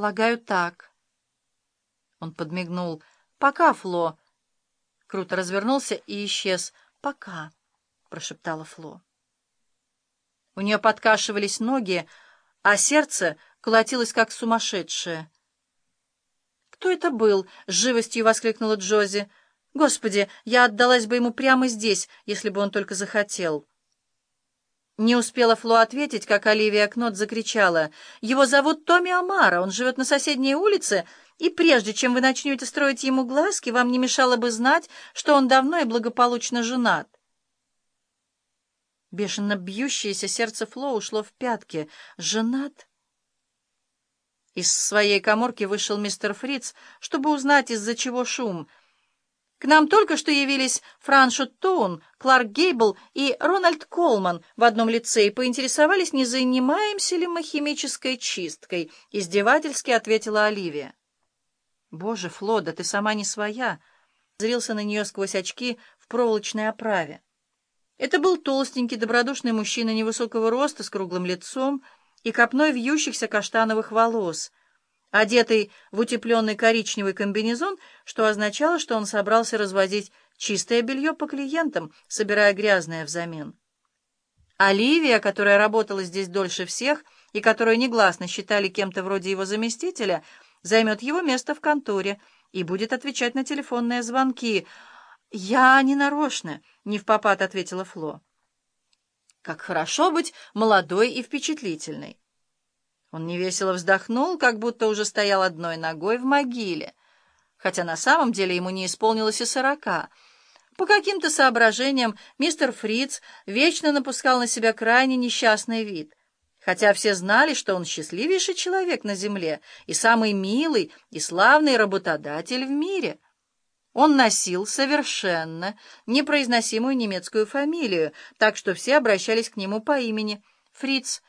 Полагаю, так. Он подмигнул. «Пока, Фло!» Круто развернулся и исчез. «Пока!» — прошептала Фло. У нее подкашивались ноги, а сердце колотилось, как сумасшедшее. «Кто это был?» — с живостью воскликнула Джози. «Господи, я отдалась бы ему прямо здесь, если бы он только захотел». Не успела Фло ответить, как Оливия Кнот закричала. «Его зовут Томми Амара, он живет на соседней улице, и прежде чем вы начнете строить ему глазки, вам не мешало бы знать, что он давно и благополучно женат». Бешено бьющееся сердце Фло ушло в пятки. «Женат?» Из своей коморки вышел мистер Фриц, чтобы узнать, из-за чего шум — к нам только что явились Франшо Тоун, Кларк Гейбл и Рональд Колман в одном лице и поинтересовались, не занимаемся ли мы химической чисткой, — издевательски ответила Оливия. «Боже, Флода, ты сама не своя!» — зрился на нее сквозь очки в проволочной оправе. Это был толстенький, добродушный мужчина невысокого роста с круглым лицом и копной вьющихся каштановых волос — одетый в утепленный коричневый комбинезон, что означало, что он собрался развозить чистое белье по клиентам, собирая грязное взамен. Оливия, которая работала здесь дольше всех и которую негласно считали кем-то вроде его заместителя, займет его место в конторе и будет отвечать на телефонные звонки. «Я не нарочно», — не в попад ответила Фло. «Как хорошо быть молодой и впечатлительной». Он невесело вздохнул, как будто уже стоял одной ногой в могиле, хотя на самом деле ему не исполнилось и сорока. По каким-то соображениям мистер Фриц вечно напускал на себя крайне несчастный вид, хотя все знали, что он счастливейший человек на земле и самый милый и славный работодатель в мире. Он носил совершенно непроизносимую немецкую фамилию, так что все обращались к нему по имени Фриц,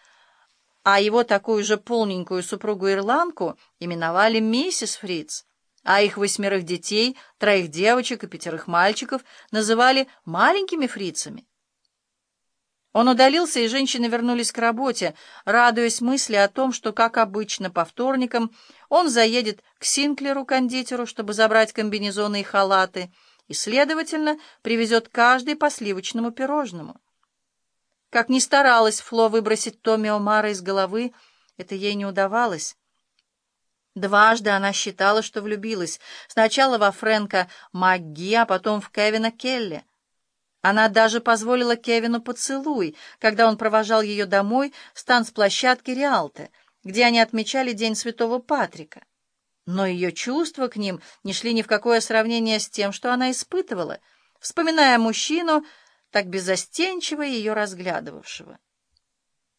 а его такую же полненькую супругу-ирландку именовали миссис Фриц, а их восьмерых детей, троих девочек и пятерых мальчиков называли маленькими фрицами. Он удалился, и женщины вернулись к работе, радуясь мысли о том, что, как обычно, по вторникам он заедет к Синклеру-кондитеру, чтобы забрать комбинезоны и халаты, и, следовательно, привезет каждый по сливочному пирожному. Как ни старалась Фло выбросить Томми Омара из головы, это ей не удавалось. Дважды она считала, что влюбилась. Сначала во Фрэнка Магги, а потом в Кевина Келли. Она даже позволила Кевину поцелуй, когда он провожал ее домой с танцплощадки Риалте, где они отмечали День Святого Патрика. Но ее чувства к ним не шли ни в какое сравнение с тем, что она испытывала, вспоминая мужчину, так беззастенчиво ее разглядывавшего.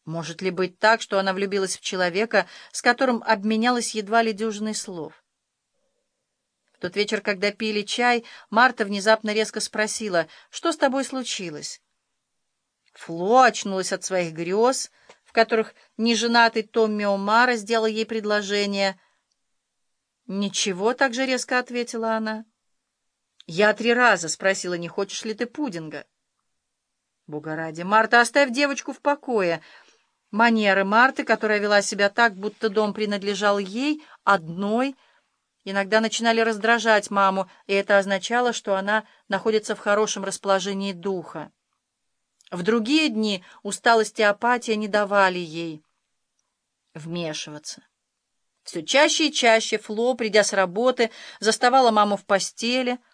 Может ли быть так, что она влюбилась в человека, с которым обменялась едва ли дюжиной слов? В тот вечер, когда пили чай, Марта внезапно резко спросила, что с тобой случилось? Фло очнулась от своих грез, в которых неженатый Томми Омара сделал ей предложение. «Ничего», — так же резко ответила она. «Я три раза спросила, не хочешь ли ты пудинга?» Бога ради, Марта, оставь девочку в покое. Манеры Марты, которая вела себя так, будто дом принадлежал ей, одной, иногда начинали раздражать маму, и это означало, что она находится в хорошем расположении духа. В другие дни усталость и апатия не давали ей вмешиваться. Все чаще и чаще Фло, придя с работы, заставала маму в постели —